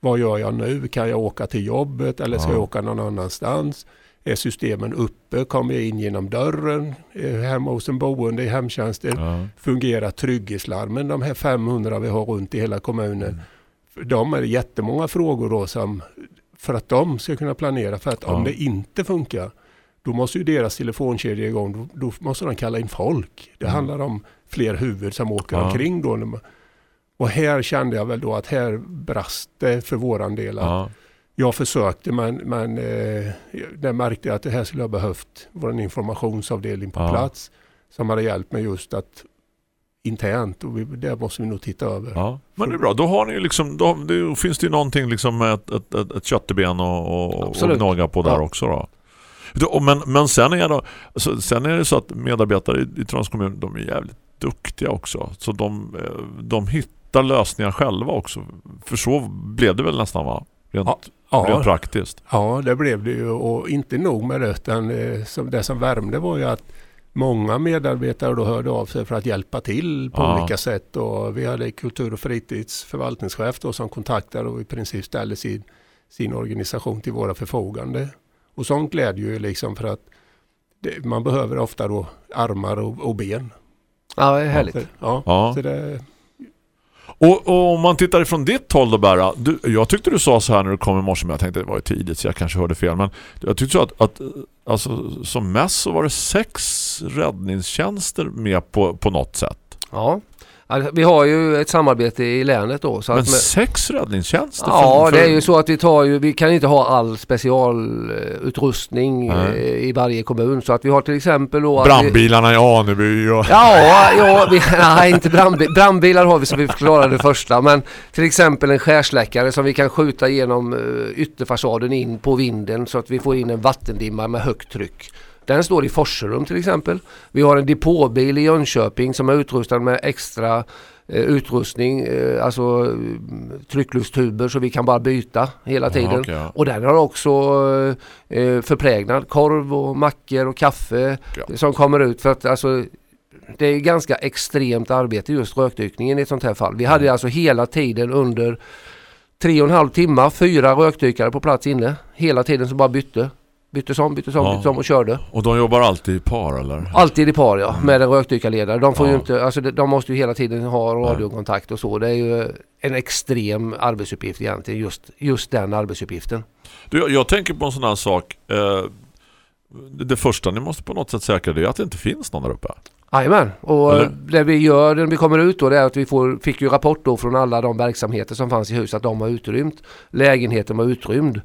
Vad gör jag nu? Kan jag åka till jobbet eller ska Ja. jag åka någon annanstans? Är systemen uppe? Kommer jag in genom dörren? Jag hemma hos en boende i hemtjänsten? Ja. Fungerar trygghetslarmen? De här 500 vi har runt i hela kommunen. Mm. De är jättemånga frågor då som för att de ska kunna planera. För att om Ja. det inte funkar då måste ju deras telefonkedja igång. Då, då måste de kalla in folk. Det Mm. handlar om fler huvud som åker Ja. omkring då. Och här kände jag väl då att här brast det för våran del. Ja. Jag försökte men, men eh, där märkte jag att det här skulle jag behövt vår informationsavdelning på Ja. plats. Som hade hjälpt mig just att internt och vi, där måste vi nog titta över. Ja, men det är bra. Då har ni ju liksom, då, då finns det ju någonting liksom med ett, ett, ett, ett kötteben och, och, och gnaga på där Ja. också då. Men, men sen, är då, sen är det så att medarbetare i, i kommun, de är jävligt duktiga också. Så de, eh, de hittar lösningar själva också. För så blev det väl nästan va? Rent, Ja. rent Ja, praktiskt. ja, det blev det ju och inte nog med det utan eh, som, det som värmde var ju att många medarbetare då hörde av sig för att hjälpa till på Ja. olika sätt och vi hade kultur- och fritids förvaltningschef då som kontaktade och i princip ställde sin, sin organisation till våra förfogande. Och sånt glädjer ju liksom för att det, man behöver ofta då armar och, och ben. Ja, det är härligt. Ja, Ja. Så det, och, och om man tittar ifrån ditt håll då Berra, du, jag tyckte du sa så här när du kom i morse, men jag tänkte det var ju tidigt så jag kanske hörde fel, men jag tyckte så att, att alltså, som mest så var det sex räddningstjänster med på, på något sätt. Ja. Alltså, Vi har ju ett samarbete i länet då. Men med, sex räddningstjänster? Ja, för, det är ju så att vi tar ju, vi kan inte ha all specialutrustning Nej. eh, i varje kommun. Så att vi har till exempel då... att vi- Brandbilarna i Aneby och... Ja, ja vi, nej, inte brandbil, brandbilar har vi så vi klarar det första. Men till exempel en skärsläckare som vi kan skjuta genom eh, ytterfasaden in på vinden så att vi får in en vattendimma med högt tryck. Den står i Forserum till exempel. Vi har en depåbil i Jönköping som är utrustad med extra eh, utrustning, eh, alltså mm, tryckluftstuber så vi kan bara byta hela tiden. okej, ja. Och den har också eh, förprägnad korv och mackor och kaffe Ja. som kommer ut för att alltså det är ganska extremt arbete just rökdykningen i ett sånt här fall. Vi hade alltså hela tiden under tre och en halv timme fyra rökdykare på plats inne. Hela tiden som bara bytte. Byttes om, byttes om, Ja. byttes om och körde. Och de jobbar alltid i par eller? Alltid i par ja, med en rökdykarledare. De, får ju Ja. inte, alltså de, måste ju hela tiden ha radiokontakt och så. Det är ju en extrem arbetsuppgift egentligen, just, just den arbetsuppgiften. Du, jag, jag tänker på en sån här sak. Eh, det, det första ni måste på något sätt säkra det är att det inte finns någon där uppe. Jajamän, och Eller? det vi gör när vi kommer ut då det är att vi får, fick ju rapport då från alla de verksamheter som fanns i huset att de har utrymt. Lägenheten var utrymd.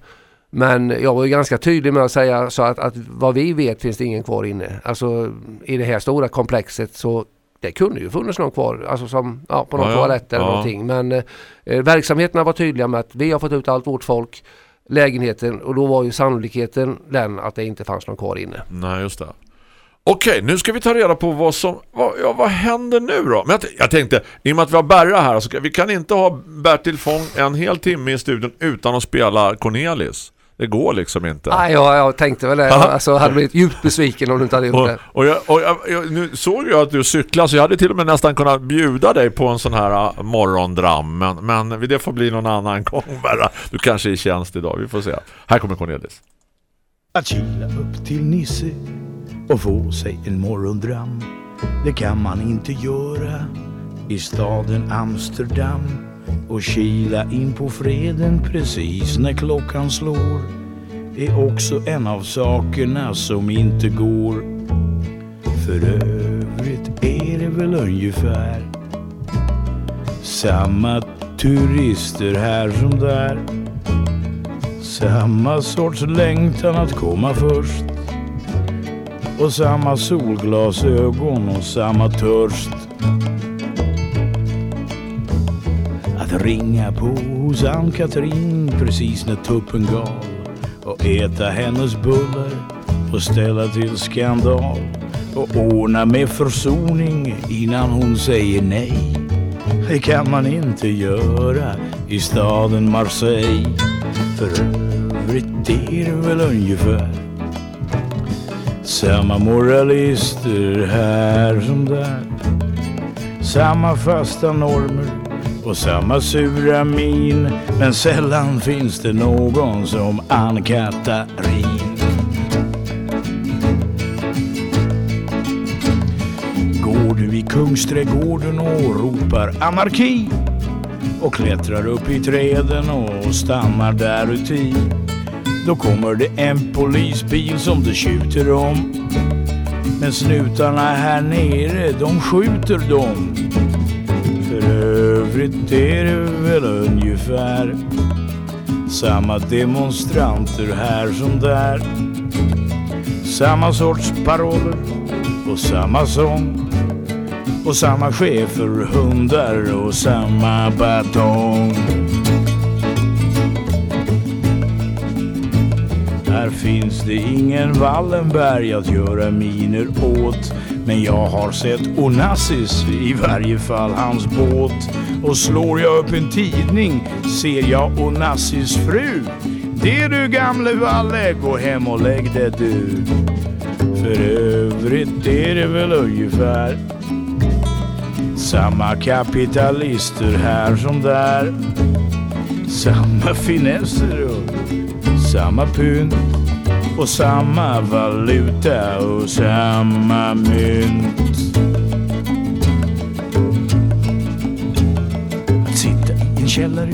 Men jag var ju ganska tydlig med att säga så att, att vad vi vet finns det ingen kvar inne. Alltså i det här stora komplexet så det kunde ju funnits någon kvar, alltså som ja, på någon Ja, toalett eller Ja. någonting. Men eh, verksamheterna var tydliga med att vi har fått ut allt vårt folk, lägenheten och då var ju sannolikheten den att det inte fanns någon kvar inne. Nej, just det. Okej, nu ska vi ta reda på vad som... Vad, ja, vad händer nu då? Men jag, jag tänkte, i och med att vi har Berra här, så kan, vi kan inte ha Bertil Fång en hel timme i studion utan att spela Cornelis. Det går liksom inte. Nej, jag, jag tänkte väl det. Alltså, jag hade blivit djupt besviken om du inte hade gjort Och, det. och, jag, och jag, jag, nu såg jag att du cyklar så jag hade till och med nästan kunnat bjuda dig på en sån här uh, morgondram men, men det får bli någon annan gång bara. Du kanske är i tjänst idag, vi får se. Här kommer Cornelis. Att kila upp till Nisse och få sig en morgondram Det kan man inte göra i staden Amsterdam och kila in på freden precis när klockan slår. Är också en av sakerna som inte går. För övrigt är det väl ungefär samma turister här som där. Samma sorts längtan att komma först. Och samma solglasögon och samma törst. Att ringa på hos Ann-Katrin precis när tuppen gal och äta hennes bullar och ställa till skandal och ordna med försoning innan hon säger nej. Det kan man inte göra i staden Marseille. För övrigt är det väl ungefär samma moralister här som där. Samma fasta normer och samma sura min. Men sällan finns det någon som Ann-Katarin. Går du i Kungsträdgården och ropar anarki och klättrar upp i träden och stannar där uti. Då kommer det en polisbil som du tjuter om. Men snutarna här nere, de skjuter dem. Övrigt är det väl ungefär samma demonstranter här som där. Samma sorts paroller och samma sång. Och samma chefer, hundar och samma batong. Här finns det ingen Wallenberg att göra miner åt. Men jag har sett Onassis, i varje fall hans båt. Och slår jag upp en tidning ser jag Onassis fru. Det du gamle Valle, gå hem och lägg dig du. För övrigt är det väl ungefär samma kapitalister här som där. Samma finesser och samma pynt och samma valuta och samma mynt. Källare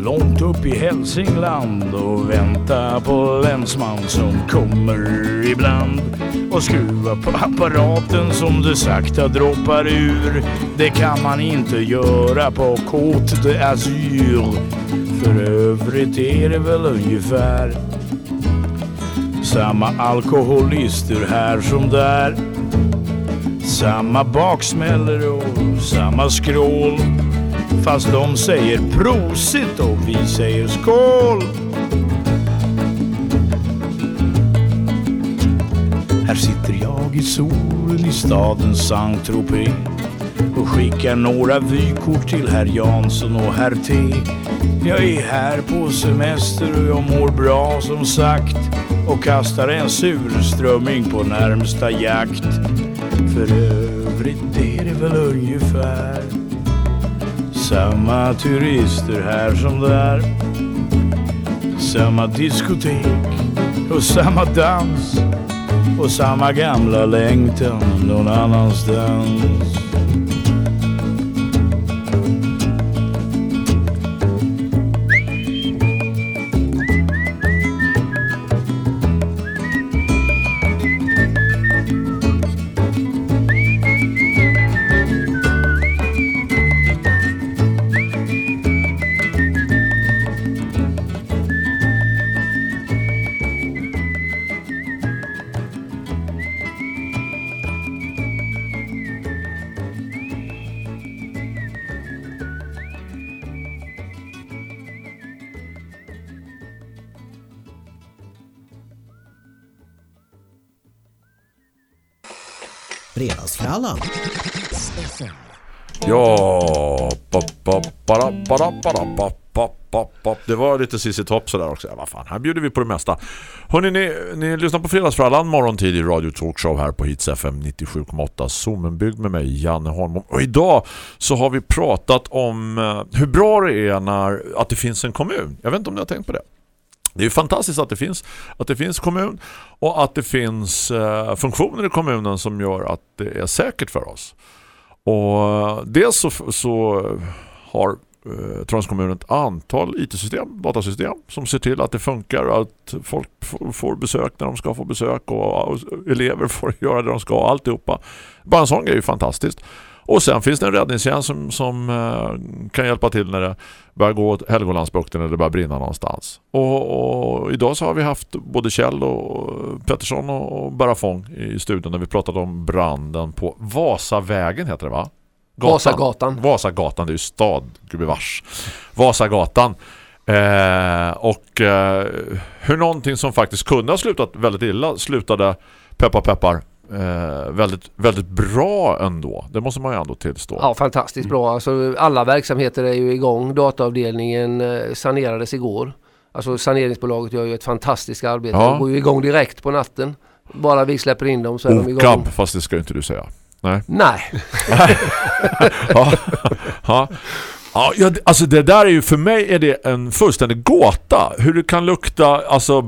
långt upp i Hälsingland och vänta på länsman som kommer ibland och skruva på apparaten som det sakta droppar ur. Det kan man inte göra på Côte d'Azur. För övrigt är det väl ungefär samma alkoholister här som där. Samma baksmällor och samma skrål. Fast de säger prosit och vi säger skål. Här sitter jag i solen i staden Saint-Tropez och skickar några vykort till herr Jansson och herr T. Jag är här på semester och jag mår bra som sagt och kastar en surströmming på närmsta jakt. För övrigt är det väl ungefär samma turister här som där. Samma diskotek och samma dans och samma gamla längtan någon annanstans. Fredagsfrallan. Ja, pop, pop, para, para, para, pop, pop, pop, pop. det var lite Cissi Topp sådär också. Ja, vad fan, här bjuder vi på det mesta. Hörrni, ni, ni lyssnar på Fredagsfrallan morgontid i Radio Talkshow här på Hits FM 97,8 Zoomenbygd med mig, Janne Holm. Och idag så har vi pratat om eh, hur bra det är när, att det finns en kommun. Jag vet inte om ni har tänkt på det. Det är ju fantastiskt att det finns att det finns kommun och att det finns eh, funktioner i kommunen som gör att det är säkert för oss. Och eh, dels så, så har eh, Transkommunen kommun ett antal IT-system, datasystem som ser till att det funkar att folk får besök när de ska få besök och, och elever får göra det de ska alltihopa. Bara en sån grej är ju fantastiskt. Och sen finns det en räddningstjänst som, som uh, kan hjälpa till när det börjar gå åt Helgolandsbukten eller det börjar brinna någonstans. Och, och, idag så har vi haft både Kjell och Pettersson och Barafong i studion när vi pratade om branden på Vasavägen heter det va? Gatan. Vasagatan. Vasagatan, det är ju stad, gubevars. Vasagatan. Eh, och eh, hur någonting som faktiskt kunde ha slutat väldigt illa slutade peppar peppar Eh, väldigt, väldigt bra ändå. Det måste man ju ändå tillstå. Ja, fantastiskt bra. Alltså, alla verksamheter är ju igång. Dataavdelningen eh, sanerades igår. Alltså saneringsbolaget gör ju ett fantastiskt arbete. Ja. De går ju igång direkt på natten. Bara vi släpper in dem så är Okab, de igång. fast det ska inte du säga. Nej. Nej. ja. ja. Ja, alltså det där är ju för mig är det en fullständig gåta. Hur det kan lukta alltså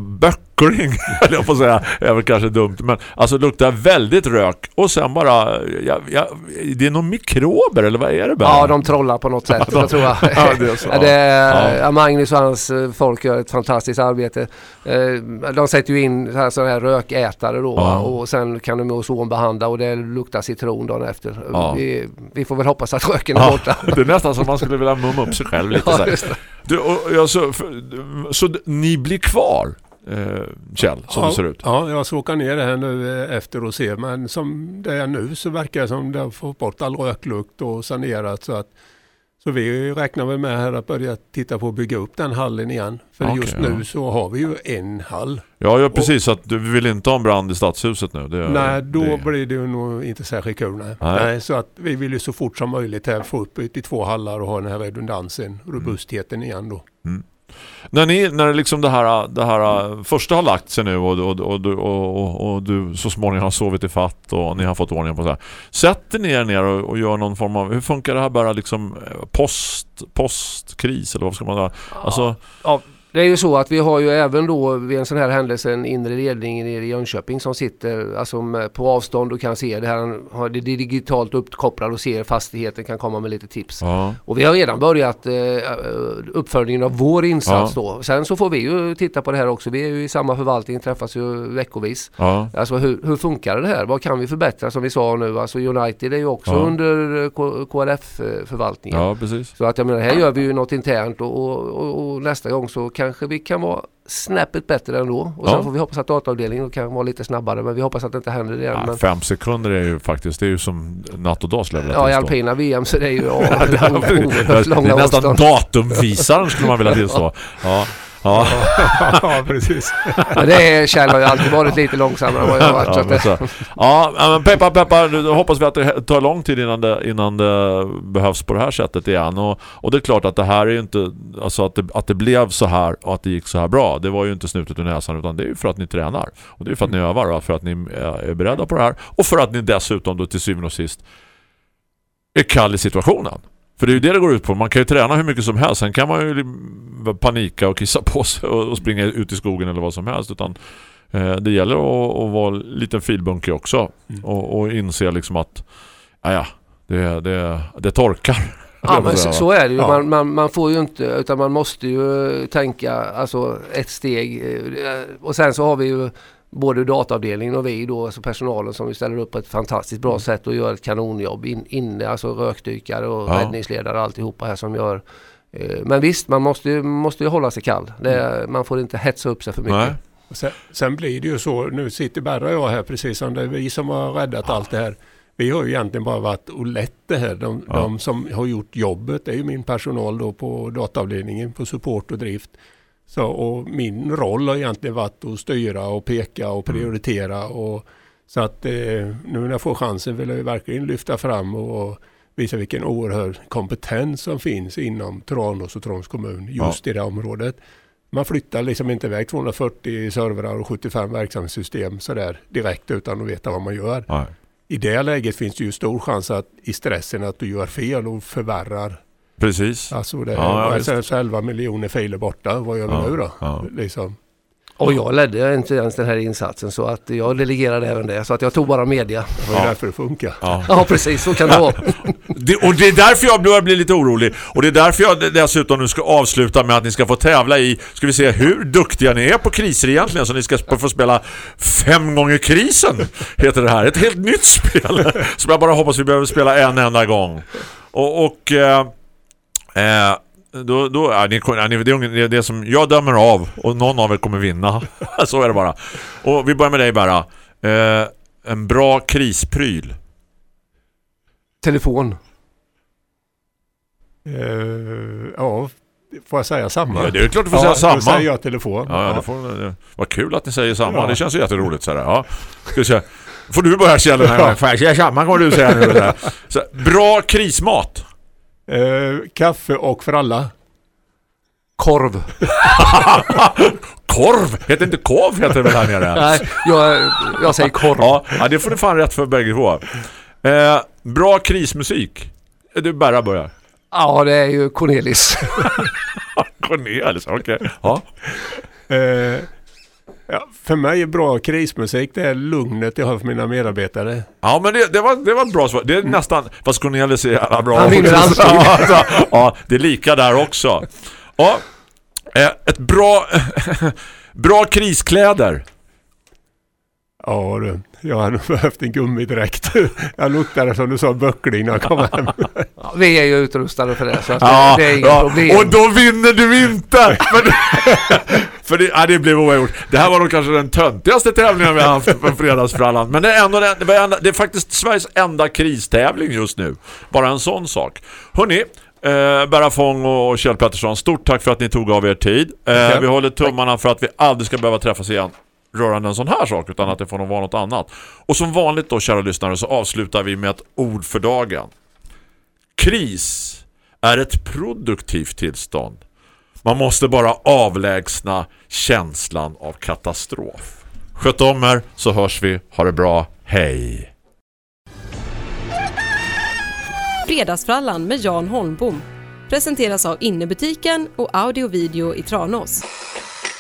böckling, eller jag får säga, är väl kanske dumt, men alltså luktar väldigt rök och sen bara, ja, ja, det är någon mikrober eller vad är det bara? Ja, de trollar på något sätt, jag tror jag. ja, det är så. det, ja. Magnus och hans eh, folk gör ett fantastiskt arbete. Eh, de sätter ju in sådana här rökätare då ja. och sen kan de ozonbehandla och det luktar citron dagen efter. Ja. Vi, vi, får väl hoppas att röken är borta. det är nästan som man skulle vilja mumma upp sig själv lite så du, och, ja, så, så ni blir kvar? Eh, Kjell, som ja, det ser ut. Ja, jag ska åka ner här nu eh, efter och se. Men som det är nu så verkar det som det har fått bort all röklukt och sanerat. Så, att, så vi räknar väl med här att börja titta på att bygga upp den hallen igen. För okay, just nu så har vi ju en hall. Ja, ja precis. Och, att du vill inte ha en brand i stadshuset nu. Det, nej, då det. blir det nog inte särskilt kul. Nej. Nej. nej. så att vi vill ju så fort som möjligt här få upp i två hallar och ha den här redundansen, robustheten igen då. Mm. När, ni, när liksom det, här, det här första har lagt sig nu och, och, och, och, och du så småningom har sovit i fatt och ni har fått ordning på det här. Sätter ni er ner och, och gör någon form av, hur funkar det här bara liksom eh, post, postkris eller vad ska man säga? Alltså, ja, det är ju så att vi har ju även då vid en sån här händelse en inre ledning nere i Jönköping som sitter alltså på avstånd och kan se det här. Det digitalt uppkopplat och ser fastigheten kan komma med lite tips. Ja. Och vi har redan börjat eh, uppföljningen av vår insats Ja. då. Sen så får vi ju titta på det här också. Vi är ju i samma förvaltning, träffas ju veckovis. Ja. Alltså hur, hur funkar det här? Vad kan vi förbättra som vi sa nu? Alltså United är ju också under eh, K- KRF-förvaltningen. ja, precis. Så att jag menar, här gör vi ju något internt och, och, och, och nästa gång så kanske vi kan vara snäppet bättre ändå. Och sen Ja. får vi hoppas att dataavdelningen kan vara lite snabbare men vi hoppas att det inte händer igen. Ja, men, fem sekunder är ju faktiskt, det är ju som natt och dag skulle jag vilja ja, i alpina VM så det är ju ja, det oerhört är långa nästan avstånd. datumvisaren skulle man vilja tillstå. Ja. Ja. ja, precis. Men det är, Kjell har ju alltid varit lite långsammare än vad jag har varit. Ja, men så. ja, men peppar peppar, då hoppas vi att det tar lång tid innan det, innan det behövs på det här sättet igen. Och, och det är klart att det här är ju inte, alltså att det, att det blev så här och att det gick så här bra, det var ju inte snutet ur näsan utan det är ju för att ni tränar. Och det är för att ni övar och för att ni är beredda på det här. Och för att ni dessutom då till syvende och sist är kall i situationen. För det är ju det det går ut på. Man kan ju träna hur mycket som helst. Sen kan man ju panika och kissa på sig och, springa ut i skogen eller vad som helst. Utan eh, det gäller att, att vara en liten filbunke också. Och, och inse liksom att ja, ja, det, det, det torkar. ja, men så, så är det ju. Ja. Man, man, man får ju inte, utan man måste ju tänka alltså ett steg. eh, Och sen så har vi ju både dataavdelningen och vi då, alltså personalen som vi ställer upp på ett fantastiskt bra sätt och gör ett kanonjobb in, inne, alltså rökdykare och Ja. räddningsledare och alltihopa här som gör. eh, Men visst, man måste ju, måste ju hålla sig kall. Det, man får inte hetsa upp sig för mycket. Nej. Sen, sen blir det ju så, nu sitter Berra och jag här precis som det är vi som har räddat allt det här. Vi har ju egentligen bara varit och lett det här. De, Ja. de som har gjort jobbet det är ju min personal då på dataavdelningen på support och drift. Så, och min roll har egentligen varit att styra och peka och prioritera. Och, så att eh, nu när jag får chansen vill jag verkligen lyfta fram och visa vilken oerhörd kompetens som finns inom Tranås och Tranås kommun just i det området. Man flyttar liksom inte iväg 240 servrar och 75 verksamhetssystem sådär direkt utan att veta vad man gör. Nej. I det läget finns det ju stor chans att i stressen att du gör fel och förvärrar. Precis. Alltså det Ja, ja, är visst. så 11 miljoner filer borta. Vad gör vi Ja, nu då? ja. Liksom. Och jag ledde inte ens den här insatsen så att jag delegerade även det. Så att jag tog bara media. Det var Ja. därför det funkar. Ja. Ja precis, så kan det vara. Det, och det är därför jag börjar bli lite orolig. Och det är därför jag dessutom nu ska avsluta med att ni ska få tävla i, ska vi se hur duktiga ni är på kriser egentligen. Så ni ska få spela fem gånger krisen, heter det här. Ett helt nytt spel som jag bara hoppas vi behöver spela en enda gång. Och, och eh, då, då, ja, ni, ja, ni, det är det som jag dömer av och någon av er kommer vinna. Så är det bara. Och vi börjar med dig bara. Eh, en bra krispryl. Telefon. Eh, ja, får jag säga samma? Ja, det är klart du får ja, säga samma. Säger jag telefon. Ja, ja, det får, det, vad kul att ni säger samma. Ja. Det känns ju jätteroligt. Så här. Ja. Ska se. Får du börja Kjell den här gången? Får jag säga samma kommer du säga nu. Så här. Så, bra krismat. Eh, kaffe och för alla. Korv. Korv. Heter inte kov heter det väl här nere? Nej, jag, jag säger korv. Ja, ja, det får du fan rätt för bägge två. Eh, bra krismusik. Du bara börjar. Ja, det är ju Cornelis. Cornelis, okej. Ja. Eh, ja, för mig är bra krismusik det är lugnet jag har för mina medarbetare. Ja, men det, det, var, det var bra svar. Det är nästan... Fast Cornelis är jävla bra. Han vinner alltid. Ja, alltså, ja, det är lika där också. Ja, eh, ett bra... bra kriskläder. Ja du, jag har nog behövt en gummidräkt. jag luktade som du sa böckling när jag kom hem. Ja, vi är ju utrustade för det så att Ja, det, är inget ja, problem. och då vinner du inte! För det, för det, blev oavgjort. Det här var nog kanske den töntigaste tävlingen vi har haft på fredagsfrallan. Men det är, ändå, det, enda, det är faktiskt Sveriges enda kristävling just nu. Bara en sån sak. Hörrni, eh, Berra Fång och Kjell Pettersson, stort tack för att ni tog av er tid. Eh, Ja. vi håller tummarna för att vi aldrig ska behöva träffas igen rörande en sån här sak utan att det får nog vara något annat. Och som vanligt då, kära lyssnare, så avslutar vi med ett ord för dagen. Kris är ett produktivt tillstånd. Man måste bara avlägsna känslan av katastrof. Sköt om er så hörs vi. Ha det bra. Hej! Fredagsfrallan med Jan Holmbom presenteras av Innebutiken och Audio Video i Tranås.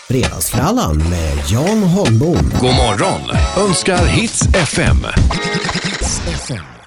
Fredagsfrallan med Jan Holmbom. God morgon önskar Hits FM. Hits FM.